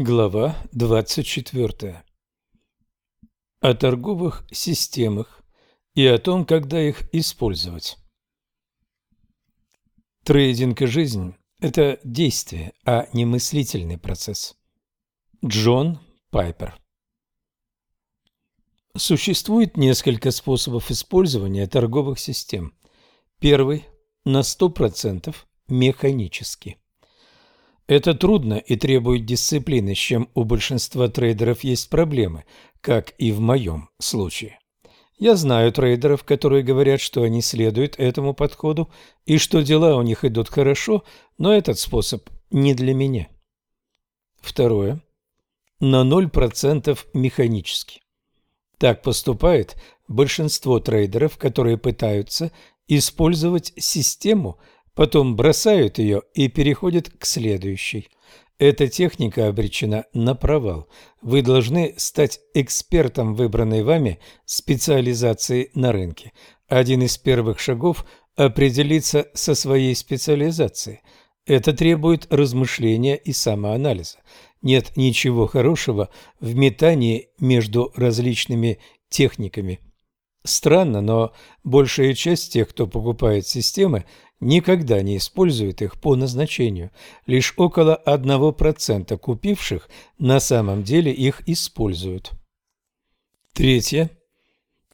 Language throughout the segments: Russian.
Глава 24. О торговых системах и о том, когда их использовать. Трейдинг и жизнь – это действие, а не мыслительный процесс. Джон Пайпер Существует несколько способов использования торговых систем. Первый – на 100% механический. Это трудно и требует дисциплины, с чем у большинства трейдеров есть проблемы, как и в моем случае. Я знаю трейдеров, которые говорят, что они следуют этому подходу и что дела у них идут хорошо, но этот способ не для меня. Второе. На 0% механически. Так поступает большинство трейдеров, которые пытаются использовать систему – потом бросают ее и переходят к следующей. Эта техника обречена на провал. Вы должны стать экспертом выбранной вами специализации на рынке. Один из первых шагов – определиться со своей специализацией. Это требует размышления и самоанализа. Нет ничего хорошего в метании между различными техниками. Странно, но большая часть тех, кто покупает системы, никогда не использует их по назначению. Лишь около 1% купивших на самом деле их используют. Третье.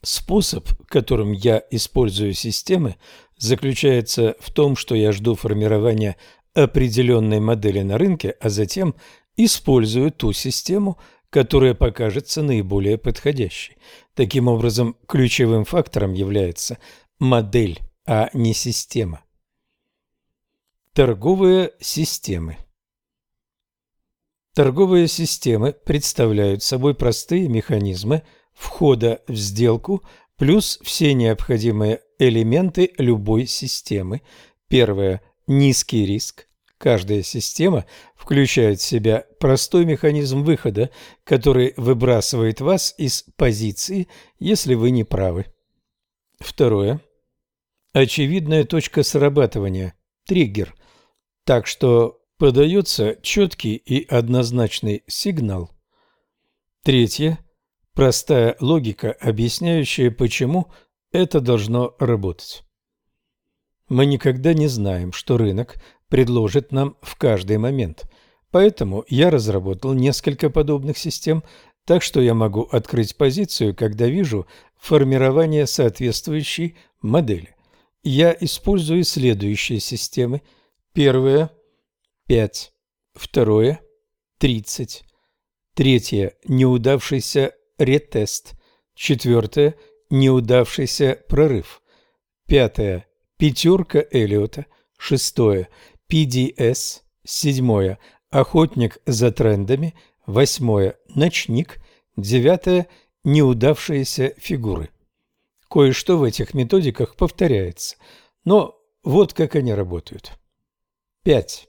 Способ, которым я использую системы, заключается в том, что я жду формирования определенной модели на рынке, а затем использую ту систему, которая покажется наиболее подходящей. Таким образом, ключевым фактором является модель, а не система. Торговые системы Торговые системы представляют собой простые механизмы входа в сделку плюс все необходимые элементы любой системы. Первое – низкий риск. Каждая система включает в себя простой механизм выхода, который выбрасывает вас из позиции, если вы не правы. Второе – очевидная точка срабатывания, триггер – так что подается четкий и однозначный сигнал. Третье. Простая логика, объясняющая, почему это должно работать. Мы никогда не знаем, что рынок предложит нам в каждый момент. Поэтому я разработал несколько подобных систем, так что я могу открыть позицию, когда вижу формирование соответствующей модели. Я использую следующие системы – Первое – пять. Второе – тридцать. Третье – неудавшийся ретест. Четвертое – неудавшийся прорыв. Пятое – пятерка Эллиота. Шестое – PDS. Седьмое – охотник за трендами. Восьмое – ночник. Девятое – неудавшиеся фигуры. Кое-что в этих методиках повторяется, но вот как они работают. 5.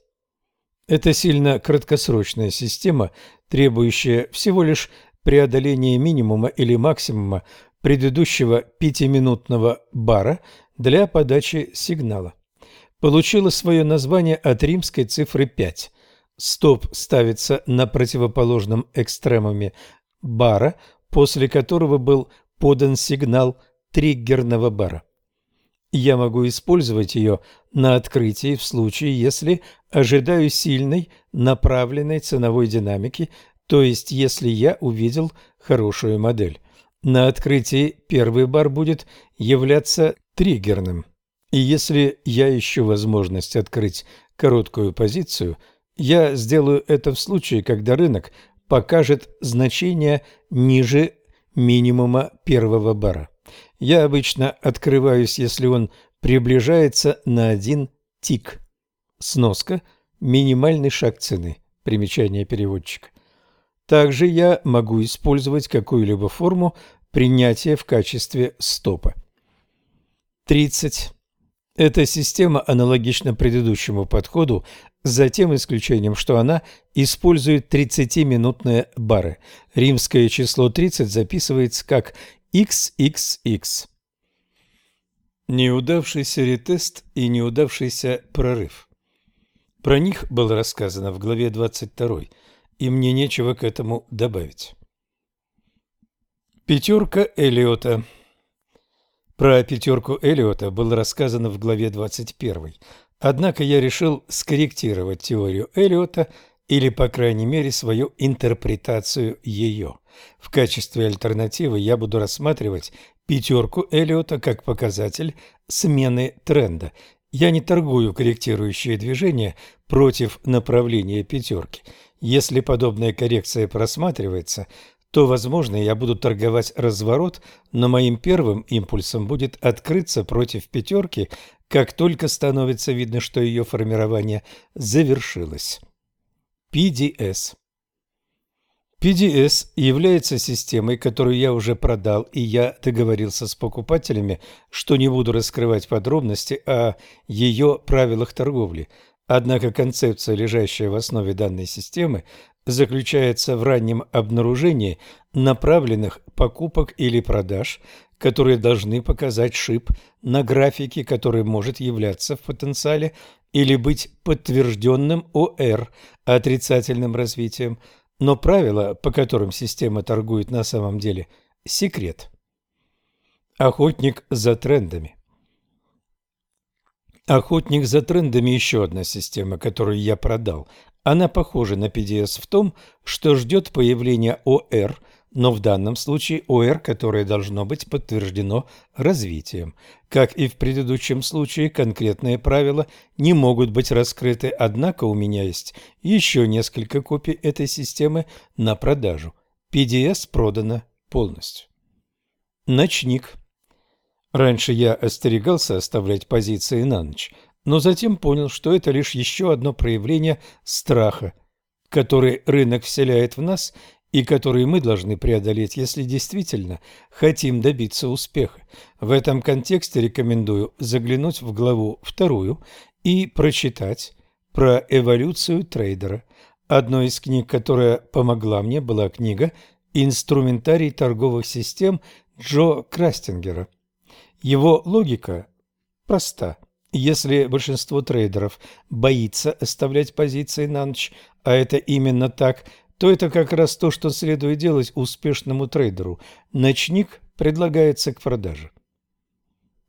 Это сильно краткосрочная система, требующая всего лишь преодоления минимума или максимума предыдущего пятиминутного бара для подачи сигнала. Получила свое название от римской цифры 5. Стоп ставится на противоположном экстремуме бара, после которого был подан сигнал триггерного бара. Я могу использовать ее на открытии в случае, если ожидаю сильной направленной ценовой динамики, то есть если я увидел хорошую модель. На открытии первый бар будет являться триггерным. И если я ищу возможность открыть короткую позицию, я сделаю это в случае, когда рынок покажет значение ниже минимума первого бара. Я обычно открываюсь, если он приближается на один тик. Сноска – минимальный шаг цены. Примечание переводчика. Также я могу использовать какую-либо форму принятия в качестве стопа. 30. Эта система аналогична предыдущему подходу, за тем исключением, что она использует 30-минутные бары. Римское число 30 записывается как XXX. Неудавшийся ретест и неудавшийся прорыв. Про них было рассказано в главе 22. и мне нечего к этому добавить. Пятерка Элиота Про пятерку Элиота было рассказано в главе 21. Однако я решил скорректировать теорию Элиота или, по крайней мере, свою интерпретацию ее. В качестве альтернативы я буду рассматривать пятерку Элиота как показатель смены тренда. Я не торгую корректирующие движения против направления пятерки. Если подобная коррекция просматривается, то, возможно, я буду торговать разворот, но моим первым импульсом будет открыться против пятерки, как только становится видно, что ее формирование завершилось. PDS PDS является системой, которую я уже продал, и я договорился с покупателями, что не буду раскрывать подробности о ее правилах торговли. Однако концепция, лежащая в основе данной системы, заключается в раннем обнаружении направленных покупок или продаж, которые должны показать шип на графике, который может являться в потенциале или быть подтвержденным ОР отрицательным развитием – но правила, по которым система торгует на самом деле – секрет. Охотник за трендами Охотник за трендами – еще одна система, которую я продал. Она похожа на PDS в том, что ждет появления ОР – но в данном случае ОР, которое должно быть подтверждено развитием. Как и в предыдущем случае, конкретные правила не могут быть раскрыты, однако у меня есть еще несколько копий этой системы на продажу. PDS продано полностью. Ночник. Раньше я остерегался оставлять позиции на ночь, но затем понял, что это лишь еще одно проявление страха, который рынок вселяет в нас – и которые мы должны преодолеть, если действительно хотим добиться успеха. В этом контексте рекомендую заглянуть в главу вторую и прочитать про эволюцию трейдера. Одной из книг, которая помогла мне, была книга «Инструментарий торговых систем» Джо Крастингера. Его логика проста. Если большинство трейдеров боится оставлять позиции на ночь, а это именно так – то это как раз то, что следует делать успешному трейдеру. Ночник предлагается к продаже.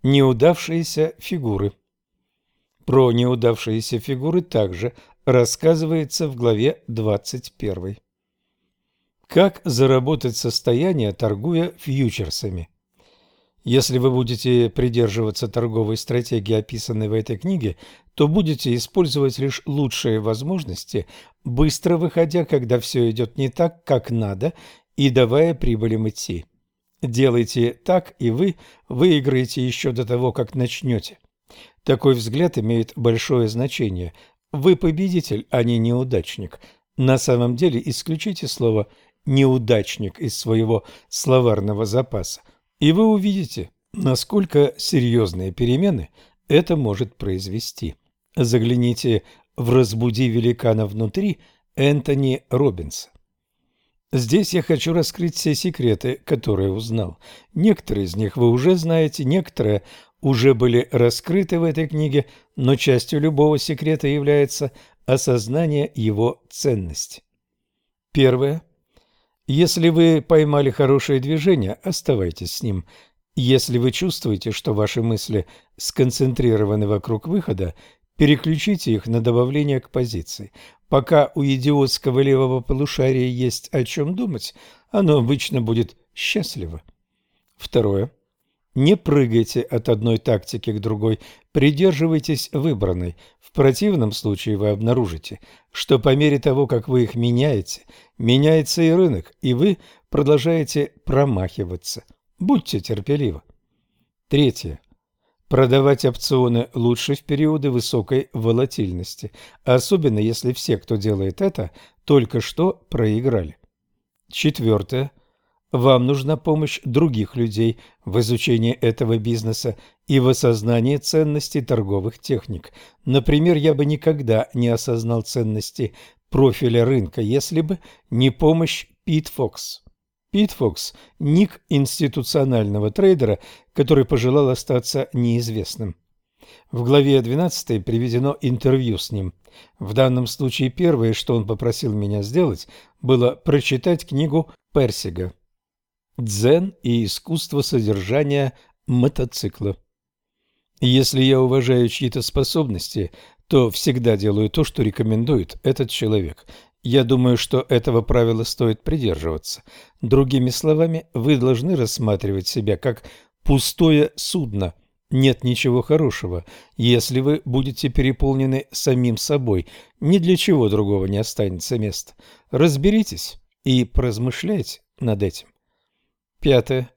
Неудавшиеся фигуры. Про неудавшиеся фигуры также рассказывается в главе 21. Как заработать состояние, торгуя фьючерсами? Если вы будете придерживаться торговой стратегии, описанной в этой книге, то будете использовать лишь лучшие возможности, быстро выходя, когда все идет не так, как надо, и давая прибылям идти. Делайте так, и вы выиграете еще до того, как начнете. Такой взгляд имеет большое значение. Вы победитель, а не неудачник. На самом деле исключите слово «неудачник» из своего словарного запаса – и вы увидите, насколько серьезные перемены это может произвести. Загляните в «Разбуди великана внутри» Энтони Робинса. Здесь я хочу раскрыть все секреты, которые узнал. Некоторые из них вы уже знаете, некоторые уже были раскрыты в этой книге, но частью любого секрета является осознание его ценности. Первое. Если вы поймали хорошее движение, оставайтесь с ним. Если вы чувствуете, что ваши мысли сконцентрированы вокруг выхода, переключите их на добавление к позиции. Пока у идиотского левого полушария есть о чем думать, оно обычно будет счастливо. Второе. Не прыгайте от одной тактики к другой, придерживайтесь выбранной. Противном случае вы обнаружите, что по мере того, как вы их меняете, меняется и рынок, и вы продолжаете промахиваться. Будьте терпеливы. Третье. Продавать опционы лучше в периоды высокой волатильности, особенно если все, кто делает это, только что проиграли. Четвертое. Вам нужна помощь других людей в изучении этого бизнеса и в осознании ценности торговых техник. Например, я бы никогда не осознал ценности профиля рынка, если бы не помощь Пит Фокс. Пит Фокс – ник институционального трейдера, который пожелал остаться неизвестным. В главе 12 приведено интервью с ним – В данном случае первое, что он попросил меня сделать, было прочитать книгу Персига «Дзен и искусство содержания мотоцикла». Если я уважаю чьи-то способности, то всегда делаю то, что рекомендует этот человек. Я думаю, что этого правила стоит придерживаться. Другими словами, вы должны рассматривать себя как пустое судно. Нет ничего хорошего, если вы будете переполнены самим собой. Ни для чего другого не останется места. Разберитесь и поразмышляйте над этим. Пятое.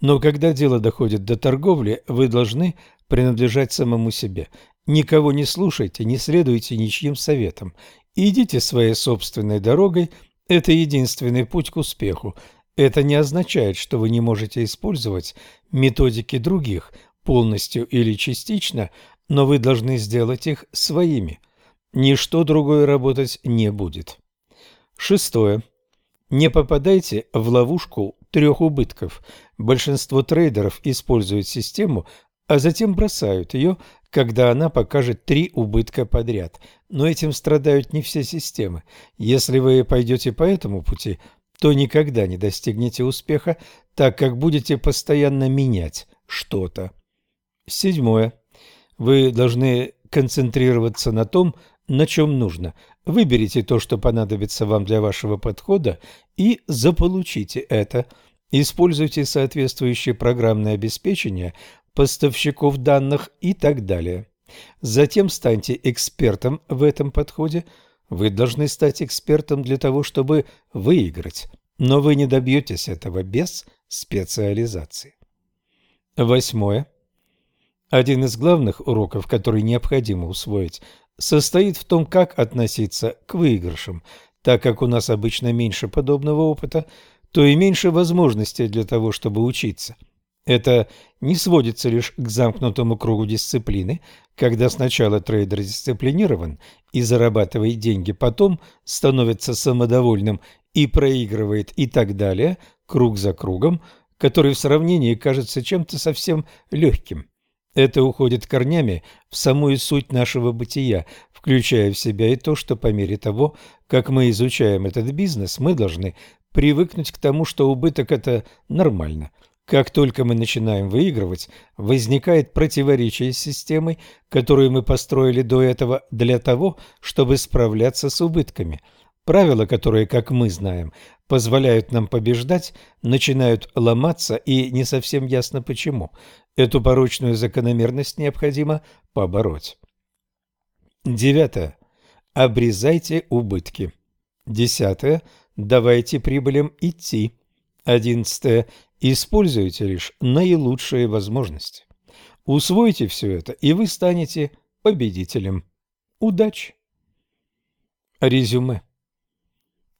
Но когда дело доходит до торговли, вы должны принадлежать самому себе. Никого не слушайте, не следуйте ничьим советам. Идите своей собственной дорогой, это единственный путь к успеху. Это не означает, что вы не можете использовать методики других полностью или частично, но вы должны сделать их своими. Ничто другое работать не будет. Шестое. Не попадайте в ловушку трех убытков. Большинство трейдеров используют систему, а затем бросают ее, когда она покажет три убытка подряд. Но этим страдают не все системы. Если вы пойдете по этому пути, то никогда не достигнете успеха, так как будете постоянно менять что-то. Седьмое. Вы должны концентрироваться на том, на чем нужно. Выберите то, что понадобится вам для вашего подхода, и заполучите это. Используйте соответствующее программное обеспечение поставщиков данных и так далее. Затем станьте экспертом в этом подходе. Вы должны стать экспертом для того, чтобы выиграть, но вы не добьетесь этого без специализации. Восьмое. Один из главных уроков, который необходимо усвоить, состоит в том, как относиться к выигрышам. Так как у нас обычно меньше подобного опыта, то и меньше возможностей для того, чтобы учиться – это не сводится лишь к замкнутому кругу дисциплины, когда сначала трейдер дисциплинирован и зарабатывает деньги, потом становится самодовольным и проигрывает и так далее, круг за кругом, который в сравнении кажется чем-то совсем легким. Это уходит корнями в самую суть нашего бытия, включая в себя и то, что по мере того, как мы изучаем этот бизнес, мы должны привыкнуть к тому, что убыток – это нормально – как только мы начинаем выигрывать, возникает противоречие с системой, которую мы построили до этого для того, чтобы справляться с убытками. Правила, которые, как мы знаем, позволяют нам побеждать, начинают ломаться и не совсем ясно почему. Эту порочную закономерность необходимо побороть. Девятое. Обрезайте убытки. Десятое. Давайте прибылям идти. Одиннадцатое. Используйте лишь наилучшие возможности. Усвойте все это, и вы станете победителем. Удачи! Резюме.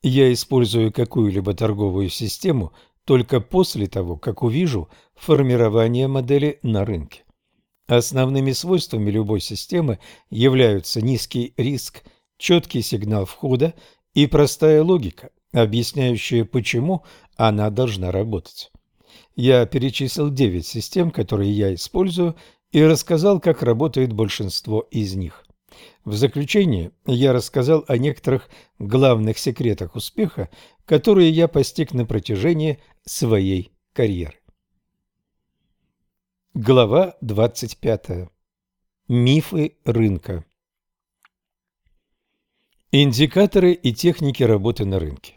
Я использую какую-либо торговую систему только после того, как увижу формирование модели на рынке. Основными свойствами любой системы являются низкий риск, четкий сигнал входа и простая логика, объясняющая, почему она должна работать. Я перечислил 9 систем, которые я использую, и рассказал, как работает большинство из них. В заключение я рассказал о некоторых главных секретах успеха, которые я постиг на протяжении своей карьеры. Глава 25. Мифы рынка. Индикаторы и техники работы на рынке.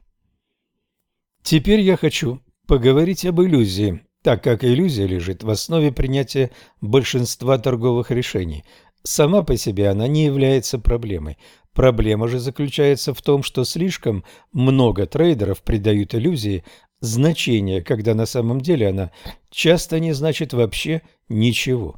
Теперь я хочу поговорить об иллюзии, так как иллюзия лежит в основе принятия большинства торговых решений. Сама по себе она не является проблемой. Проблема же заключается в том, что слишком много трейдеров придают иллюзии значение, когда на самом деле она часто не значит вообще ничего.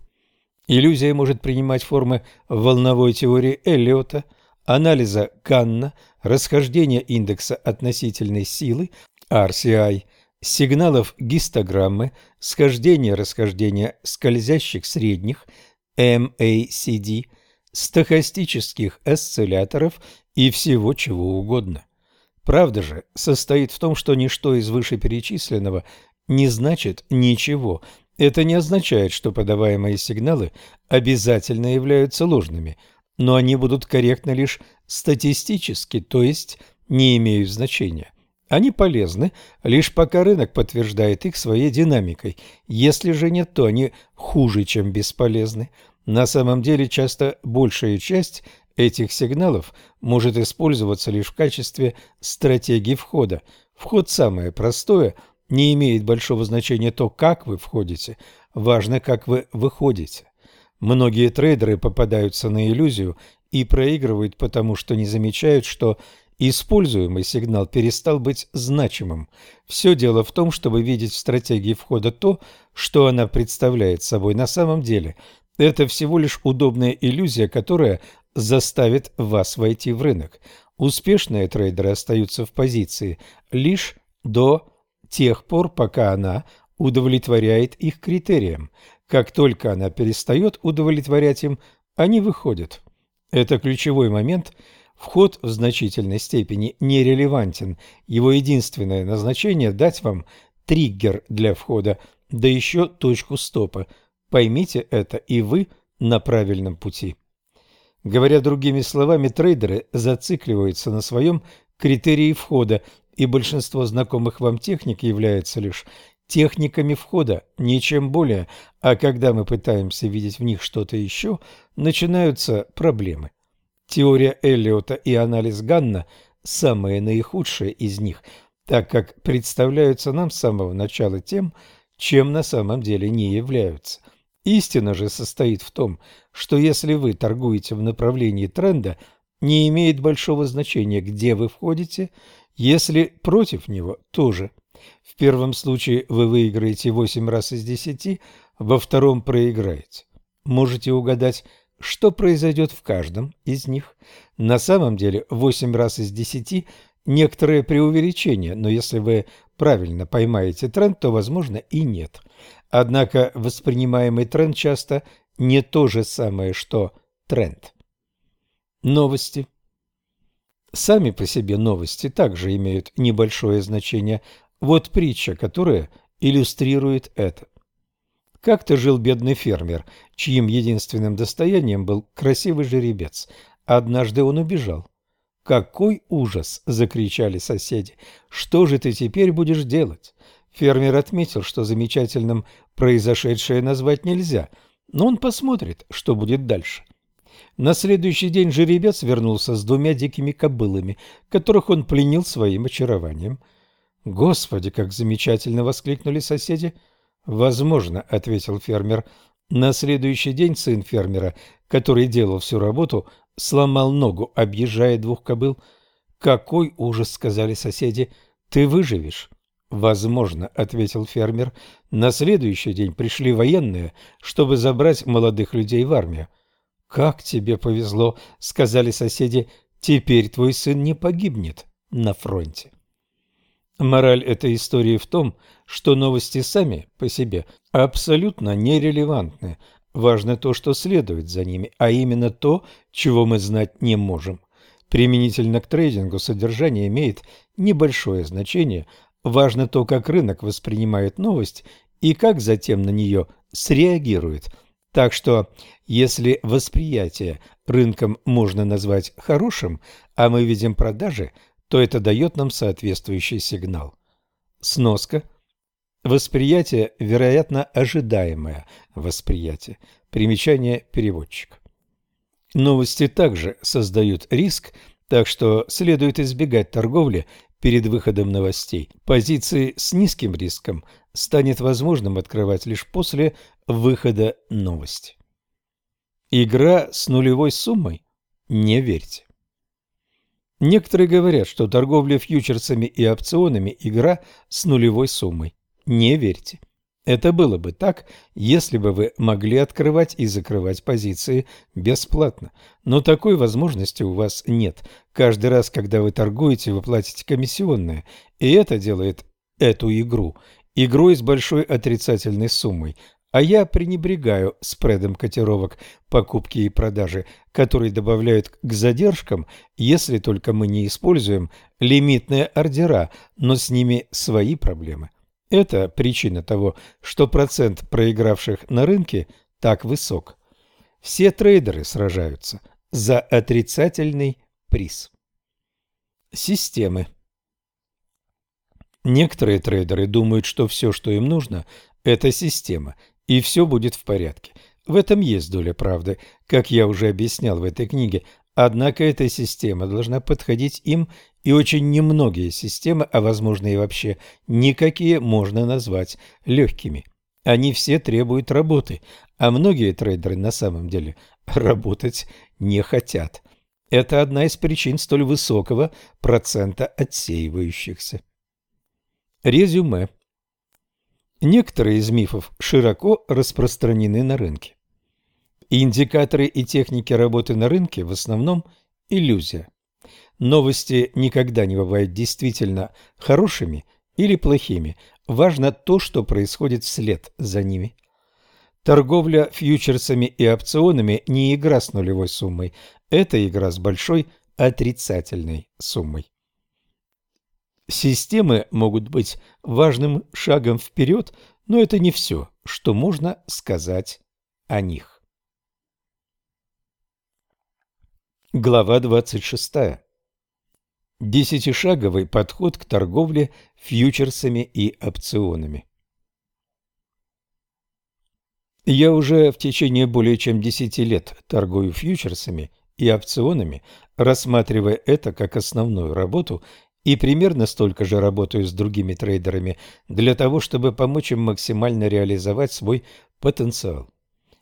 Иллюзия может принимать формы волновой теории Эллиота, анализа Канна, расхождения индекса относительной силы RCI – сигналов гистограммы, схождения-расхождения скользящих средних MACD, стохастических осцилляторов и всего чего угодно. Правда же состоит в том, что ничто из вышеперечисленного не значит ничего. Это не означает, что подаваемые сигналы обязательно являются ложными. но они будут корректны лишь статистически, то есть не имеют значения. Они полезны, лишь пока рынок подтверждает их своей динамикой. Если же нет, то они хуже, чем бесполезны. На самом деле часто большая часть этих сигналов может использоваться лишь в качестве стратегии входа. Вход самое простое, не имеет большого значения то, как вы входите, важно, как вы выходите. Многие трейдеры попадаются на иллюзию и проигрывают потому, что не замечают, что используемый сигнал перестал быть значимым. Все дело в том, чтобы видеть в стратегии входа то, что она представляет собой на самом деле. Это всего лишь удобная иллюзия, которая заставит вас войти в рынок. Успешные трейдеры остаются в позиции лишь до тех пор, пока она удовлетворяет их критериям. Как только она перестает удовлетворять им, они выходят. Это ключевой момент. Вход в значительной степени нерелевантен. Его единственное назначение – дать вам триггер для входа, да еще точку стопа. Поймите это, и вы на правильном пути. Говоря другими словами, трейдеры зацикливаются на своем критерии входа, и большинство знакомых вам техник является лишь техниками входа, ничем более, а когда мы пытаемся видеть в них что-то еще, начинаются проблемы. Теория Эллиота и анализ Ганна – самые наихудшие из них, так как представляются нам с самого начала тем, чем на самом деле не являются. Истина же состоит в том, что если вы торгуете в направлении тренда, не имеет большого значения, где вы входите, если против него тоже – в первом случае вы выиграете 8 раз из 10, во втором проиграете. Можете угадать, что произойдет в каждом из них. На самом деле 8 раз из 10 – некоторое преувеличение, но если вы правильно поймаете тренд, то, возможно, и нет. Однако воспринимаемый тренд часто не то же самое, что тренд. Новости. Сами по себе новости также имеют небольшое значение, вот притча, которая иллюстрирует это. Как-то жил бедный фермер, чьим единственным достоянием был красивый жеребец. Однажды он убежал. «Какой ужас!» – закричали соседи. «Что же ты теперь будешь делать?» Фермер отметил, что замечательным произошедшее назвать нельзя, но он посмотрит, что будет дальше. На следующий день жеребец вернулся с двумя дикими кобылами, которых он пленил своим очарованием – «Господи, как замечательно!» — воскликнули соседи. «Возможно», — ответил фермер. На следующий день сын фермера, который делал всю работу, сломал ногу, объезжая двух кобыл. «Какой ужас!» — сказали соседи. «Ты выживешь?» «Возможно», — ответил фермер. «На следующий день пришли военные, чтобы забрать молодых людей в армию». «Как тебе повезло!» — сказали соседи. «Теперь твой сын не погибнет на фронте». Мораль этой истории в том, что новости сами по себе абсолютно нерелевантны. Важно то, что следует за ними, а именно то, чего мы знать не можем. Применительно к трейдингу содержание имеет небольшое значение. Важно то, как рынок воспринимает новость и как затем на нее среагирует. Так что, если восприятие рынком можно назвать хорошим, а мы видим продажи – то это дает нам соответствующий сигнал. Сноска. Восприятие, вероятно, ожидаемое восприятие. Примечание переводчика. Новости также создают риск, так что следует избегать торговли перед выходом новостей. Позиции с низким риском станет возможным открывать лишь после выхода новости. Игра с нулевой суммой? Не верьте. Некоторые говорят, что торговля фьючерсами и опционами – игра с нулевой суммой. Не верьте. Это было бы так, если бы вы могли открывать и закрывать позиции бесплатно. Но такой возможности у вас нет. Каждый раз, когда вы торгуете, вы платите комиссионные. И это делает эту игру игрой с большой отрицательной суммой, а я пренебрегаю спредом котировок покупки и продажи, который добавляют к задержкам, если только мы не используем лимитные ордера, но с ними свои проблемы. Это причина того, что процент проигравших на рынке так высок. Все трейдеры сражаются за отрицательный приз. Системы Некоторые трейдеры думают, что все, что им нужно, это система, и все будет в порядке. В этом есть доля правды, как я уже объяснял в этой книге, однако эта система должна подходить им, и очень немногие системы, а возможно и вообще никакие, можно назвать легкими. Они все требуют работы, а многие трейдеры на самом деле работать не хотят. Это одна из причин столь высокого процента отсеивающихся. Резюме. Некоторые из мифов широко распространены на рынке. Индикаторы и техники работы на рынке в основном иллюзия. Новости никогда не бывают действительно хорошими или плохими. Важно то, что происходит вслед за ними. Торговля фьючерсами и опционами не игра с нулевой суммой. Это игра с большой отрицательной суммой. Системы могут быть важным шагом вперед, но это не все, что можно сказать о них. Глава 26. Десятишаговый подход к торговле фьючерсами и опционами. Я уже в течение более чем 10 лет торгую фьючерсами и опционами, рассматривая это как основную работу и примерно столько же работаю с другими трейдерами для того, чтобы помочь им максимально реализовать свой потенциал.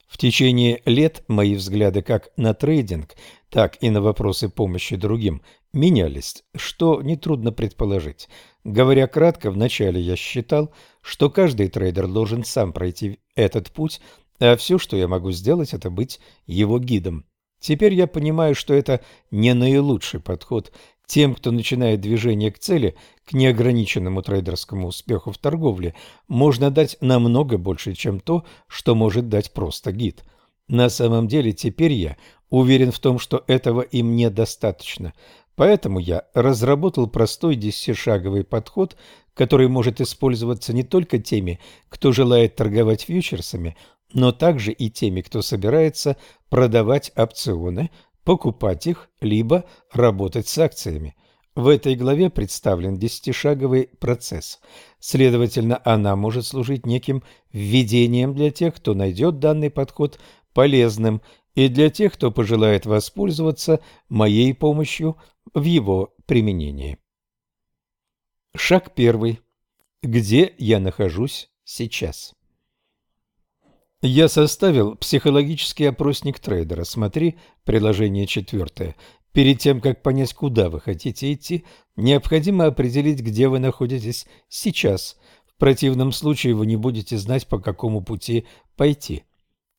В течение лет мои взгляды как на трейдинг, так и на вопросы помощи другим менялись, что нетрудно предположить. Говоря кратко, вначале я считал, что каждый трейдер должен сам пройти этот путь, а все, что я могу сделать, это быть его гидом. Теперь я понимаю, что это не наилучший подход, тем, кто начинает движение к цели, к неограниченному трейдерскому успеху в торговле, можно дать намного больше, чем то, что может дать просто гид. На самом деле теперь я уверен в том, что этого им недостаточно. Поэтому я разработал простой десятишаговый подход, который может использоваться не только теми, кто желает торговать фьючерсами, но также и теми, кто собирается продавать опционы, покупать их, либо работать с акциями. В этой главе представлен десятишаговый процесс. Следовательно, она может служить неким введением для тех, кто найдет данный подход полезным, и для тех, кто пожелает воспользоваться моей помощью в его применении. Шаг первый. Где я нахожусь сейчас? Я составил психологический опросник трейдера. Смотри приложение четвертое. Перед тем, как понять, куда вы хотите идти, необходимо определить, где вы находитесь сейчас. В противном случае вы не будете знать, по какому пути пойти.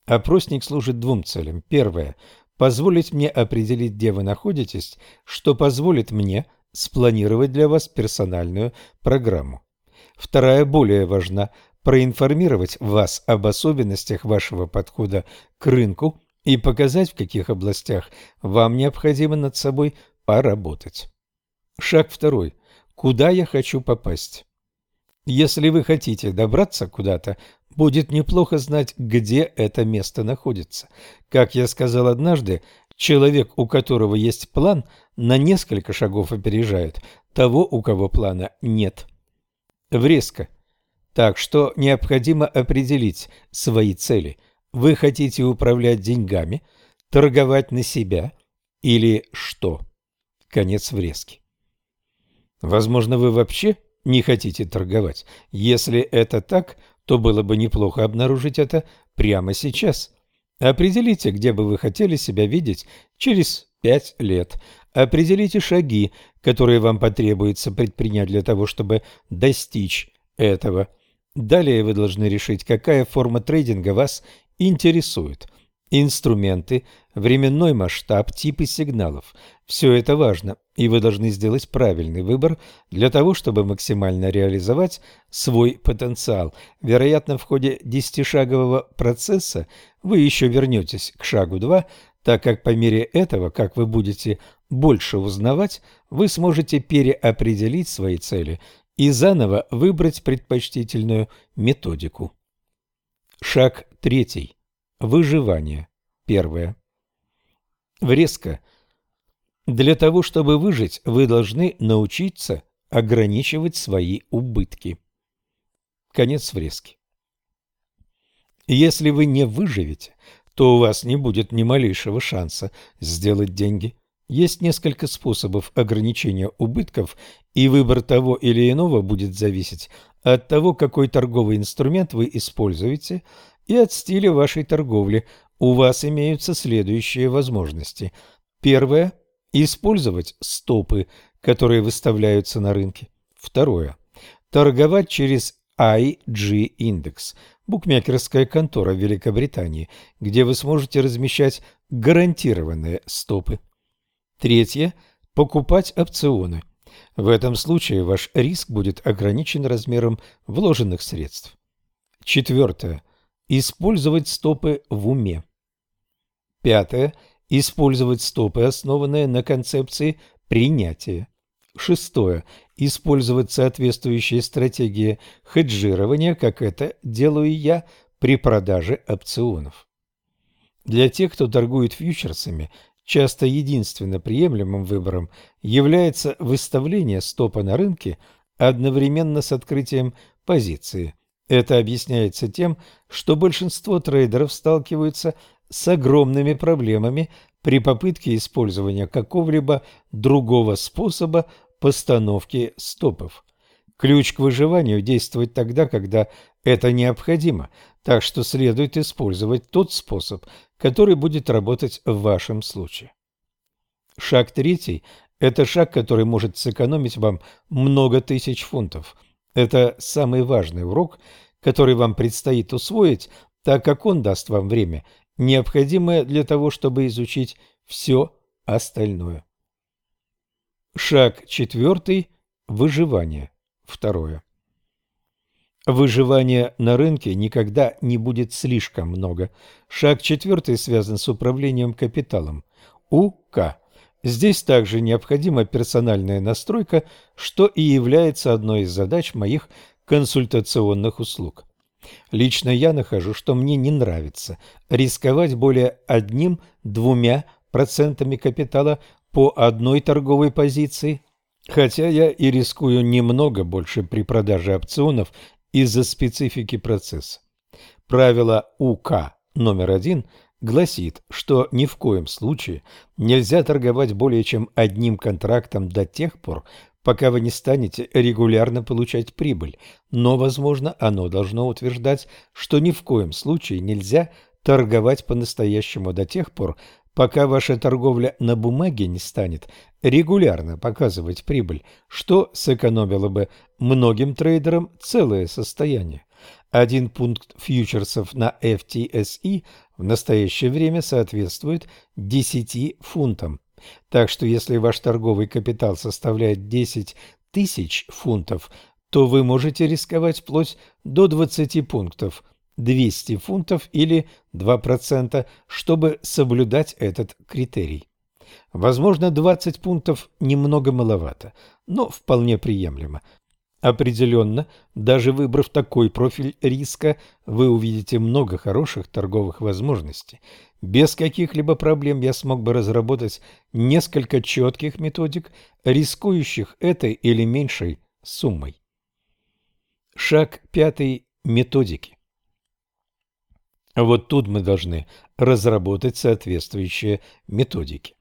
Опросник служит двум целям. Первое – позволить мне определить, где вы находитесь, что позволит мне спланировать для вас персональную программу. Вторая более важна – проинформировать вас об особенностях вашего подхода к рынку и показать, в каких областях вам необходимо над собой поработать. Шаг второй. Куда я хочу попасть? Если вы хотите добраться куда-то, будет неплохо знать, где это место находится. Как я сказал однажды, человек, у которого есть план, на несколько шагов опережает того, у кого плана нет. Врезка. Так что необходимо определить свои цели. Вы хотите управлять деньгами, торговать на себя или что? Конец врезки. Возможно, вы вообще не хотите торговать. Если это так, то было бы неплохо обнаружить это прямо сейчас. Определите, где бы вы хотели себя видеть через пять лет. Определите шаги, которые вам потребуется предпринять для того, чтобы достичь этого. Далее вы должны решить, какая форма трейдинга вас интересует. Инструменты, временной масштаб, типы сигналов. Все это важно, и вы должны сделать правильный выбор для того, чтобы максимально реализовать свой потенциал. Вероятно, в ходе десятишагового процесса вы еще вернетесь к шагу 2, так как по мере этого, как вы будете больше узнавать, вы сможете переопределить свои цели и заново выбрать предпочтительную методику. Шаг третий. Выживание. Первое. Врезка. Для того, чтобы выжить, вы должны научиться ограничивать свои убытки. Конец врезки. Если вы не выживете, то у вас не будет ни малейшего шанса сделать деньги. Есть несколько способов ограничения убытков, и выбор того или иного будет зависеть от того, какой торговый инструмент вы используете, и от стиля вашей торговли. У вас имеются следующие возможности. Первое – использовать стопы, которые выставляются на рынке. Второе – торговать через IG-индекс, букмекерская контора в Великобритании, где вы сможете размещать гарантированные стопы. Третье – покупать опционы. В этом случае ваш риск будет ограничен размером вложенных средств. Четвертое – использовать стопы в уме. Пятое – использовать стопы, основанные на концепции принятия. Шестое использовать соответствующие стратегии хеджирования, как это делаю я при продаже опционов. Для тех, кто торгует фьючерсами, часто единственно приемлемым выбором является выставление стопа на рынке одновременно с открытием позиции. Это объясняется тем, что большинство трейдеров сталкиваются с огромными проблемами при попытке использования какого-либо другого способа постановки стопов. Ключ к выживанию действует тогда, когда это необходимо, так что следует использовать тот способ, который будет работать в вашем случае. Шаг третий – это шаг, который может сэкономить вам много тысяч фунтов. Это самый важный урок, который вам предстоит усвоить, так как он даст вам время, необходимое для того, чтобы изучить все остальное. Шаг четвертый – выживание. Второе. Выживания на рынке никогда не будет слишком много. Шаг четвертый связан с управлением капиталом. УК. Здесь также необходима персональная настройка, что и является одной из задач моих консультационных услуг. Лично я нахожу, что мне не нравится рисковать более одним-двумя процентами капитала по одной торговой позиции, хотя я и рискую немного больше при продаже опционов из-за специфики процесса. Правило УК номер один гласит, что ни в коем случае нельзя торговать более чем одним контрактом до тех пор, пока вы не станете регулярно получать прибыль, но, возможно, оно должно утверждать, что ни в коем случае нельзя торговать по-настоящему до тех пор, пока ваша торговля на бумаге не станет регулярно показывать прибыль, что сэкономило бы многим трейдерам целое состояние. Один пункт фьючерсов на FTSE в настоящее время соответствует 10 фунтам. Так что если ваш торговый капитал составляет 10 тысяч фунтов, то вы можете рисковать вплоть до 20 пунктов – 200 фунтов или 2%, чтобы соблюдать этот критерий. Возможно, 20 пунктов немного маловато, но вполне приемлемо. Определенно, даже выбрав такой профиль риска, вы увидите много хороших торговых возможностей. Без каких-либо проблем я смог бы разработать несколько четких методик, рискующих этой или меньшей суммой. Шаг пятый. Методики. Вот тут мы должны разработать соответствующие методики.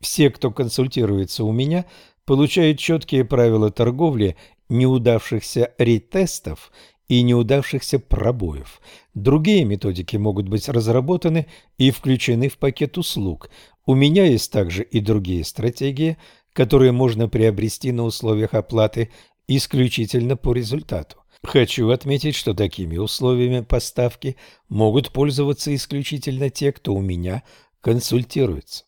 Все, кто консультируется у меня, получают четкие правила торговли неудавшихся ретестов и неудавшихся пробоев. Другие методики могут быть разработаны и включены в пакет услуг. У меня есть также и другие стратегии, которые можно приобрести на условиях оплаты исключительно по результату. Хочу отметить, что такими условиями поставки могут пользоваться исключительно те, кто у меня консультируется.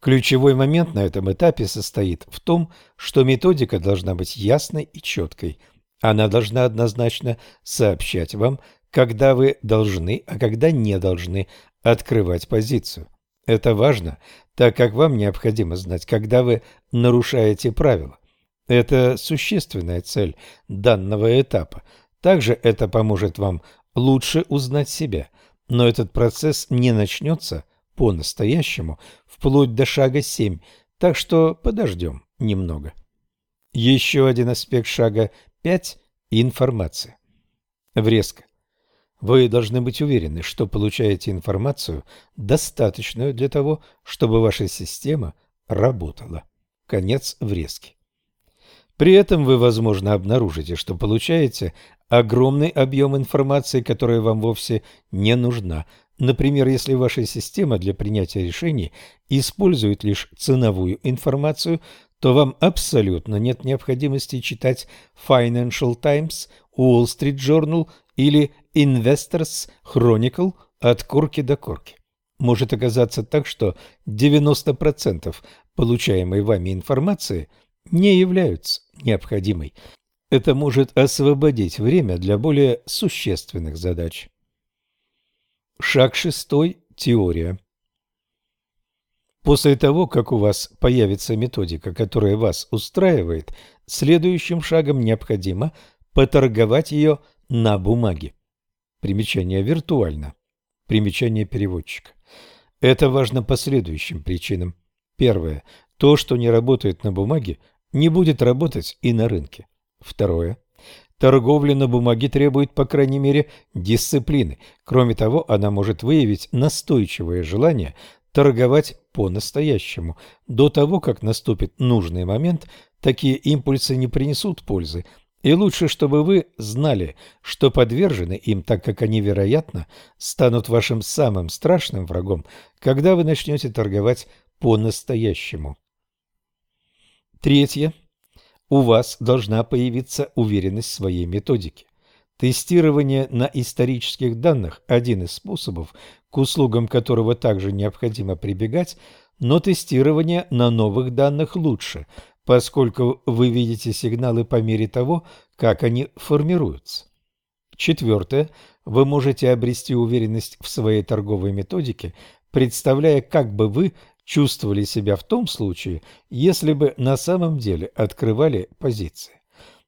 Ключевой момент на этом этапе состоит в том, что методика должна быть ясной и четкой. Она должна однозначно сообщать вам, когда вы должны, а когда не должны открывать позицию. Это важно, так как вам необходимо знать, когда вы нарушаете правила. Это существенная цель данного этапа. Также это поможет вам лучше узнать себя, но этот процесс не начнется по-настоящему вплоть до шага 7, так что подождем немного. Еще один аспект шага 5 – информация. Врезка. Вы должны быть уверены, что получаете информацию, достаточную для того, чтобы ваша система работала. Конец врезки. При этом вы, возможно, обнаружите, что получаете огромный объем информации, которая вам вовсе не нужна. Например, если ваша система для принятия решений использует лишь ценовую информацию, то вам абсолютно нет необходимости читать Financial Times, Wall Street Journal или Investors Chronicle от корки до корки. Может оказаться так, что 90% получаемой вами информации не являются необходимой. Это может освободить время для более существенных задач. Шаг шестой. Теория. После того, как у вас появится методика, которая вас устраивает, следующим шагом необходимо поторговать ее на бумаге. Примечание виртуально. Примечание переводчика. Это важно по следующим причинам. Первое. То, что не работает на бумаге, не будет работать и на рынке. Второе. Торговля на бумаге требует, по крайней мере, дисциплины. Кроме того, она может выявить настойчивое желание торговать по-настоящему. До того, как наступит нужный момент, такие импульсы не принесут пользы. И лучше, чтобы вы знали, что подвержены им, так как они, вероятно, станут вашим самым страшным врагом, когда вы начнете торговать по-настоящему. Третье. У вас должна появиться уверенность в своей методике. Тестирование на исторических данных – один из способов, к услугам которого также необходимо прибегать, но тестирование на новых данных лучше, поскольку вы видите сигналы по мере того, как они формируются. Четвертое. Вы можете обрести уверенность в своей торговой методике, представляя, как бы вы чувствовали себя в том случае, если бы на самом деле открывали позиции.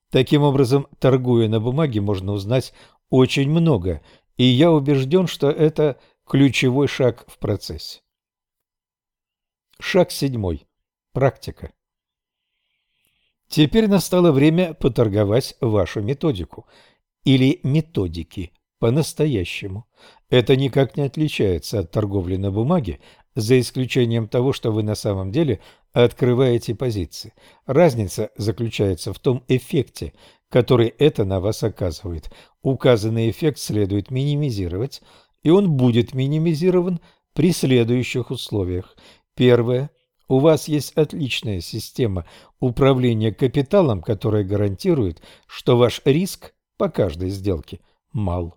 Таким образом, торгуя на бумаге, можно узнать очень много, и я убежден, что это ключевой шаг в процессе. Шаг седьмой. Практика. Теперь настало время поторговать вашу методику или методики по-настоящему. Это никак не отличается от торговли на бумаге, за исключением того, что вы на самом деле открываете позиции. Разница заключается в том эффекте, который это на вас оказывает. Указанный эффект следует минимизировать, и он будет минимизирован при следующих условиях. Первое. У вас есть отличная система управления капиталом, которая гарантирует, что ваш риск по каждой сделке мал.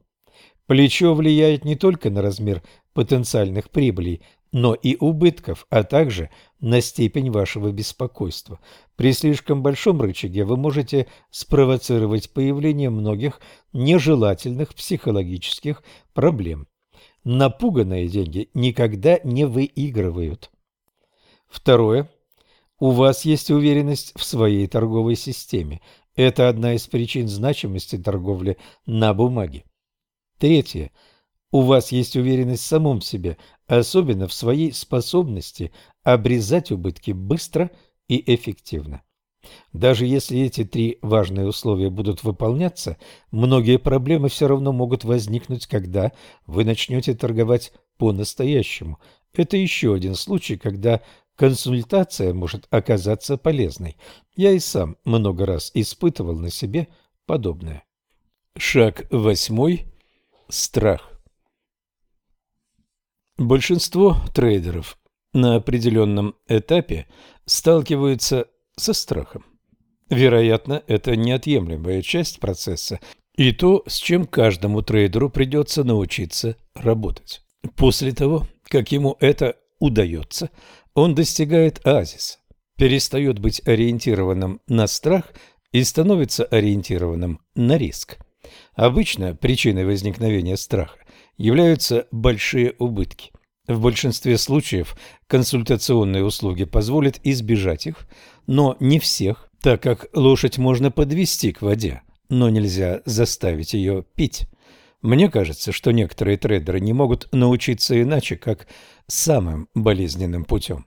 Плечо влияет не только на размер потенциальных прибылей, но и убытков, а также на степень вашего беспокойства. При слишком большом рычаге вы можете спровоцировать появление многих нежелательных психологических проблем. Напуганные деньги никогда не выигрывают. Второе. У вас есть уверенность в своей торговой системе. Это одна из причин значимости торговли на бумаге. Третье. У вас есть уверенность в самом себе, особенно в своей способности обрезать убытки быстро и эффективно. Даже если эти три важные условия будут выполняться, многие проблемы все равно могут возникнуть, когда вы начнете торговать по-настоящему. Это еще один случай, когда консультация может оказаться полезной. Я и сам много раз испытывал на себе подобное. Шаг восьмой. Страх. Большинство трейдеров на определенном этапе сталкиваются со страхом. Вероятно, это неотъемлемая часть процесса и то, с чем каждому трейдеру придется научиться работать. После того, как ему это удается, он достигает азиса, перестает быть ориентированным на страх и становится ориентированным на риск. Обычно причиной возникновения страха являются большие убытки. В большинстве случаев консультационные услуги позволят избежать их, но не всех, так как лошадь можно подвести к воде, но нельзя заставить ее пить. Мне кажется, что некоторые трейдеры не могут научиться иначе, как самым болезненным путем.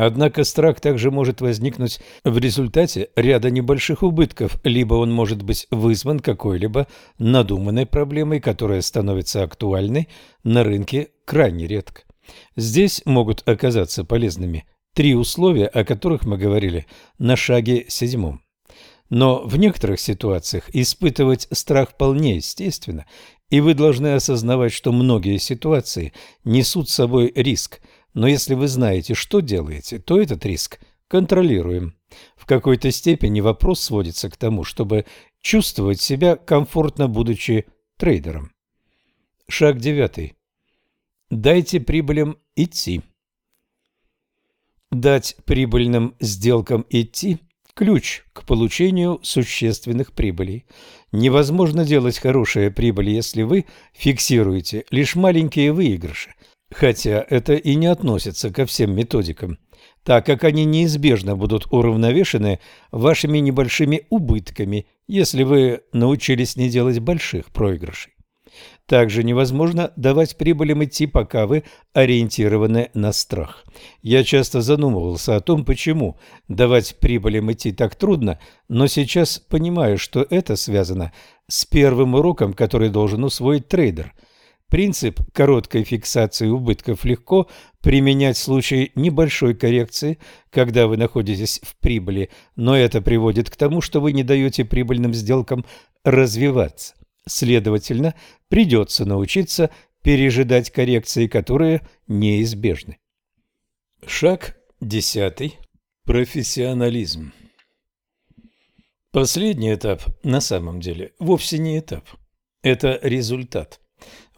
Однако страх также может возникнуть в результате ряда небольших убытков, либо он может быть вызван какой-либо надуманной проблемой, которая становится актуальной на рынке крайне редко. Здесь могут оказаться полезными три условия, о которых мы говорили на шаге седьмом. Но в некоторых ситуациях испытывать страх вполне естественно, и вы должны осознавать, что многие ситуации несут с собой риск, но если вы знаете, что делаете, то этот риск контролируем. В какой-то степени вопрос сводится к тому, чтобы чувствовать себя комфортно, будучи трейдером. Шаг девятый. Дайте прибылям идти. Дать прибыльным сделкам идти – ключ к получению существенных прибылей. Невозможно делать хорошие прибыли, если вы фиксируете лишь маленькие выигрыши, хотя это и не относится ко всем методикам, так как они неизбежно будут уравновешены вашими небольшими убытками, если вы научились не делать больших проигрышей. Также невозможно давать прибылям идти, пока вы ориентированы на страх. Я часто задумывался о том, почему давать прибылям идти так трудно, но сейчас понимаю, что это связано с первым уроком, который должен усвоить трейдер. Принцип короткой фиксации убытков легко применять в случае небольшой коррекции, когда вы находитесь в прибыли, но это приводит к тому, что вы не даете прибыльным сделкам развиваться. Следовательно, придется научиться пережидать коррекции, которые неизбежны. Шаг десятый. Профессионализм. Последний этап на самом деле вовсе не этап. Это результат.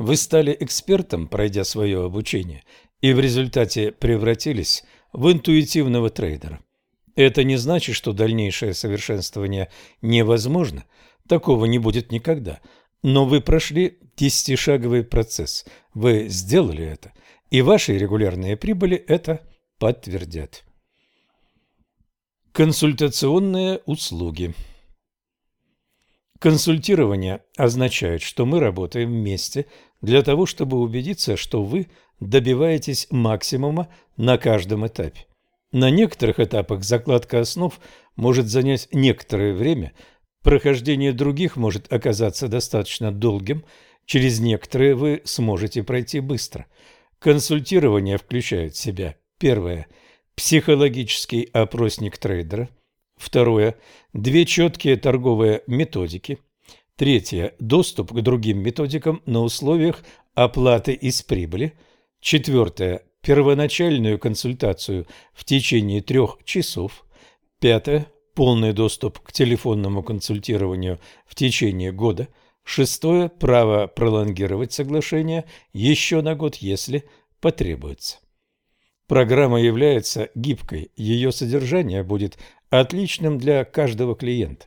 Вы стали экспертом, пройдя свое обучение, и в результате превратились в интуитивного трейдера. Это не значит, что дальнейшее совершенствование невозможно. Такого не будет никогда. Но вы прошли десятишаговый процесс. Вы сделали это, и ваши регулярные прибыли это подтвердят. Консультационные услуги Консультирование означает, что мы работаем вместе для того, чтобы убедиться, что вы добиваетесь максимума на каждом этапе. На некоторых этапах закладка основ может занять некоторое время, Прохождение других может оказаться достаточно долгим, через некоторые вы сможете пройти быстро. Консультирование включает в себя первое – психологический опросник трейдера, второе – две четкие торговые методики, третье – доступ к другим методикам на условиях оплаты из прибыли, четвертое – первоначальную консультацию в течение трех часов, пятое – полный доступ к телефонному консультированию в течение года. Шестое – право пролонгировать соглашение еще на год, если потребуется. Программа является гибкой, ее содержание будет отличным для каждого клиента.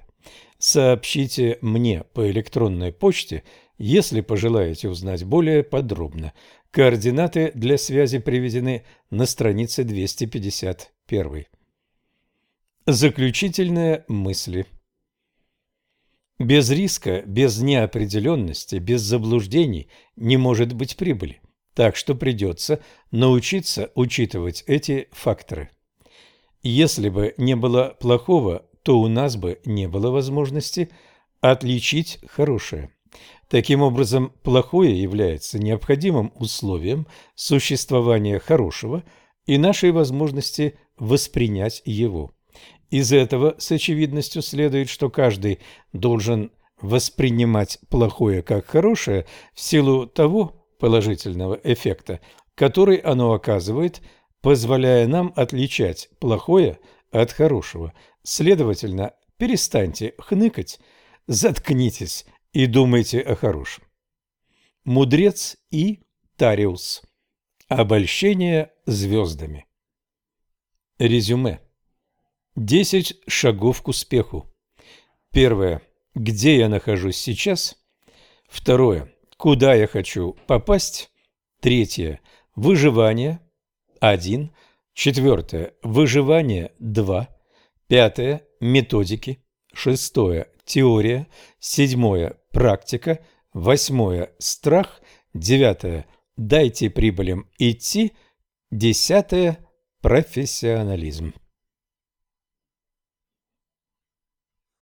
Сообщите мне по электронной почте, если пожелаете узнать более подробно. Координаты для связи приведены на странице 251. Заключительные мысли. Без риска, без неопределенности, без заблуждений не может быть прибыли. Так что придется научиться учитывать эти факторы. Если бы не было плохого, то у нас бы не было возможности отличить хорошее. Таким образом, плохое является необходимым условием существования хорошего и нашей возможности воспринять его. Из этого с очевидностью следует, что каждый должен воспринимать плохое как хорошее в силу того положительного эффекта, который оно оказывает, позволяя нам отличать плохое от хорошего. Следовательно, перестаньте хныкать, заткнитесь и думайте о хорошем. Мудрец и Тариус. Обольщение звездами. Резюме. Десять шагов к успеху. Первое. Где я нахожусь сейчас? Второе. Куда я хочу попасть? Третье. Выживание. Один. Четвертое. Выживание. Два. Пятое. Методики. Шестое. Теория. Седьмое. Практика. Восьмое. Страх. Девятое. Дайте прибылям идти. Десятое. Профессионализм.